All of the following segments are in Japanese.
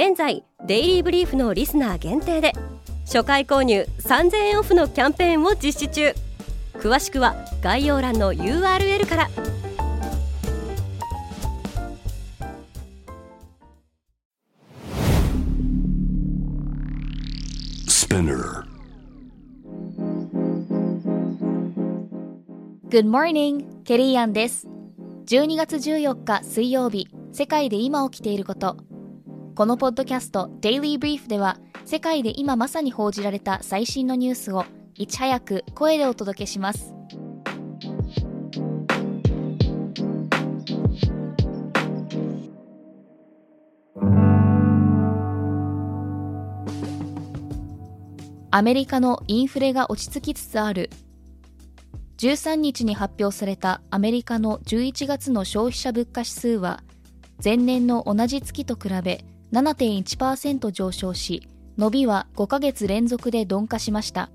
現在デイリーブリーフのリスナー限定で初回購入3000円オフのキャンペーンを実施中詳しくは概要欄の URL から e Good morning! ケリーアンです。12月14日水曜日、世界で今起きていること。このポッドキャスト Daily Brief では、世界で今まさに報じられた最新のニュースをいち早く声でお届けします。アメリカのインフレが落ち着きつつある13日に発表されたアメリカの11月の消費者物価指数は前年の同じ月と比べ7.1%上昇し伸びは5ヶ月連続で鈍化しました。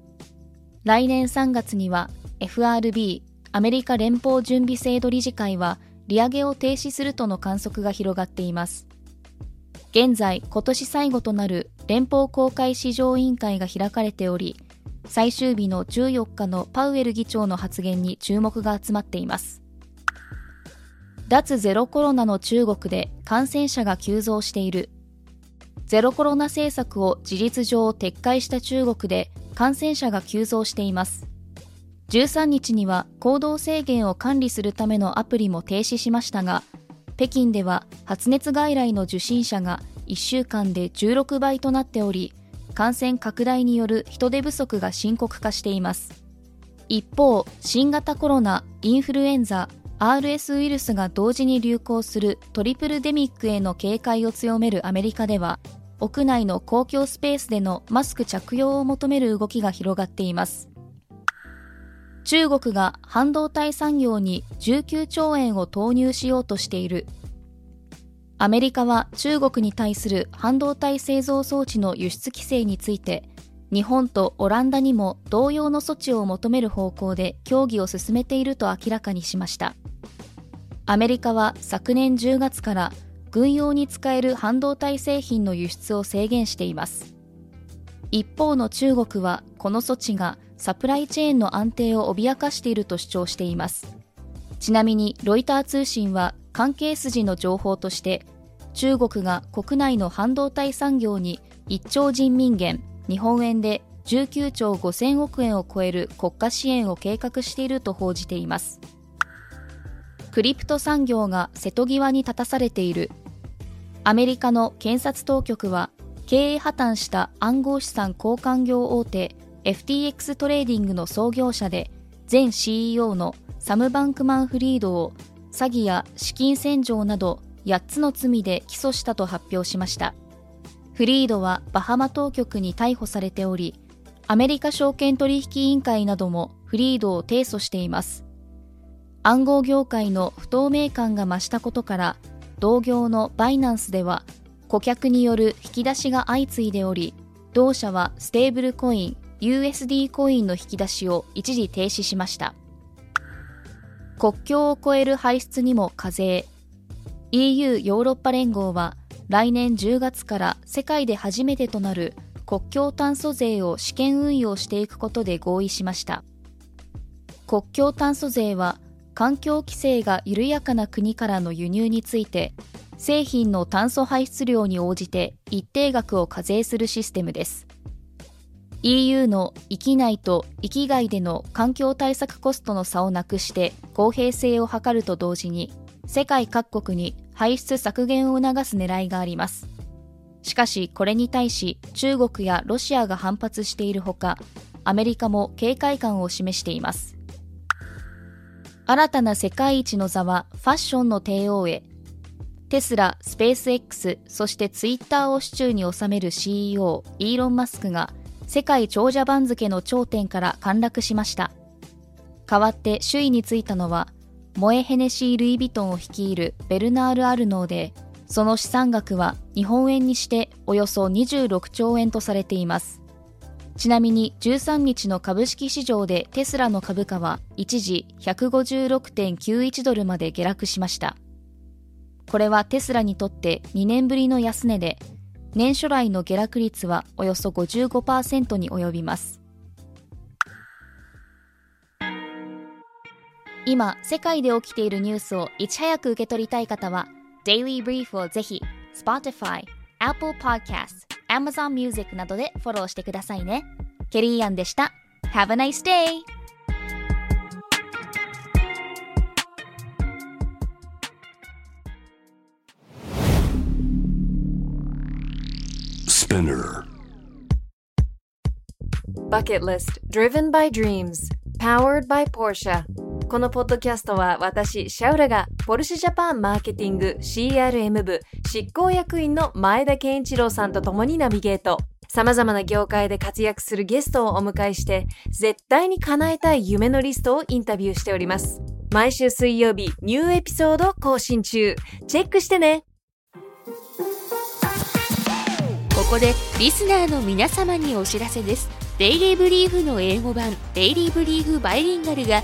来年3月には FRB アメリカ連邦準備制度理事会は利上げを停止するとの観測が広がっています。現在今年最後となる連邦公開市場委員会が開かれており最終日の14日のパウエル議長の発言に注目が集まっています。脱ゼロコロナの中国で感染者が急増している。ゼロコロナ政策を事実上撤回した中国で感染者が急増しています。13日には行動制限を管理するためのアプリも停止しましたが北京では発熱外来の受診者が1週間で16倍となっており感染拡大による人手不足が深刻化しています。一方新型コロナインフルエンザ RS ウイルスが同時に流行するトリプルデミックへの警戒を強めるアメリカでは屋内の公共スペースでのマスク着用を求める動きが広がっています。中国が半導体産業に19兆円を投入しようとしている。アメリカは中国に対する半導体製造装置の輸出規制について日本とオランダにも同様の措置を求める方向で協議を進めていると明らかにしました。アメリカは昨年10月から軍用に使える半導体製品の輸出を制限しています。一方の中国はこの措置がサプライチェーンの安定を脅かしていると主張しています。ちなみにロイター通信は関係筋の情報として中国が国内の半導体産業に1兆人民元日本円で19兆5000億円を超える国家支援を計画していると報じています。クリプト産業が瀬戸際に立たされている。アメリカの検察当局は経営破綻した暗号資産交換業大手 FTX トレーディングの創業者で前 CEO のサム・バンクマン・フリードを詐欺や資金洗浄など8つの罪で起訴したと発表しました。フリードはバハマ当局に逮捕されておりアメリカ証券取引委員会などもフリードを提訴しています。暗号業界の不透明感が増したことから同業のバイナンスでは顧客による引き出しが相次いでおり同社はステーブルコイン USD コインの引き出しを一時停止しました。国境を越える排出にも課税。EU ヨーロッパ連合は来年10月から世界で初めてとなる国境炭素税を試験運用していくことで合意しました。国境炭素税は環境規制が緩やかな国からの輸入について製品の炭素排出量に応じて一定額を課税するシステムです EU の域内と域外での環境対策コストの差をなくして公平性を図ると同時に世界各国に排出削減を促す狙いがあります。しかしこれに対し中国やロシアが反発しているほか、アメリカも警戒感を示しています。新たな世界一の座はファッションの帝王へ。テスラ、スペース X、そしてツイッターを手中に収める CEO、イーロン・マスクが世界長者番付の頂点から陥落しました。代わって首位についたのは、モエ・ヘネシー・ルイ・ヴィトンを率いるベルナール・アルノーで、その資産額は日本円にしておよそ26兆円とされています。ちなみに13日の株式市場でテスラの株価は一時156.91ドルまで下落しました。これはテスラにとって2年ぶりの安値で、年初来の下落率はおよそ55%に及びます。今、世界で起きているニュースをいち早く受け取りたい方は、Daily Brief をぜひ、Spotify、Apple Podcast、Amazon Music などでフォローしてくださいね。ケリーアンでした。Have a nice day! Spinner Bucket List Driven by Dreams Powered by Porsche このポッドキャストは私、シャウラがポルシェジャパンマーケティング CRM 部執行役員の前田健一郎さんと共にナビゲート。様々な業界で活躍するゲストをお迎えして、絶対に叶えたい夢のリストをインタビューしております。毎週水曜日、ニューエピソード更新中。チェックしてねここでリスナーの皆様にお知らせですデイリーブリーフの英語版デイリーブリーフバイリンガルが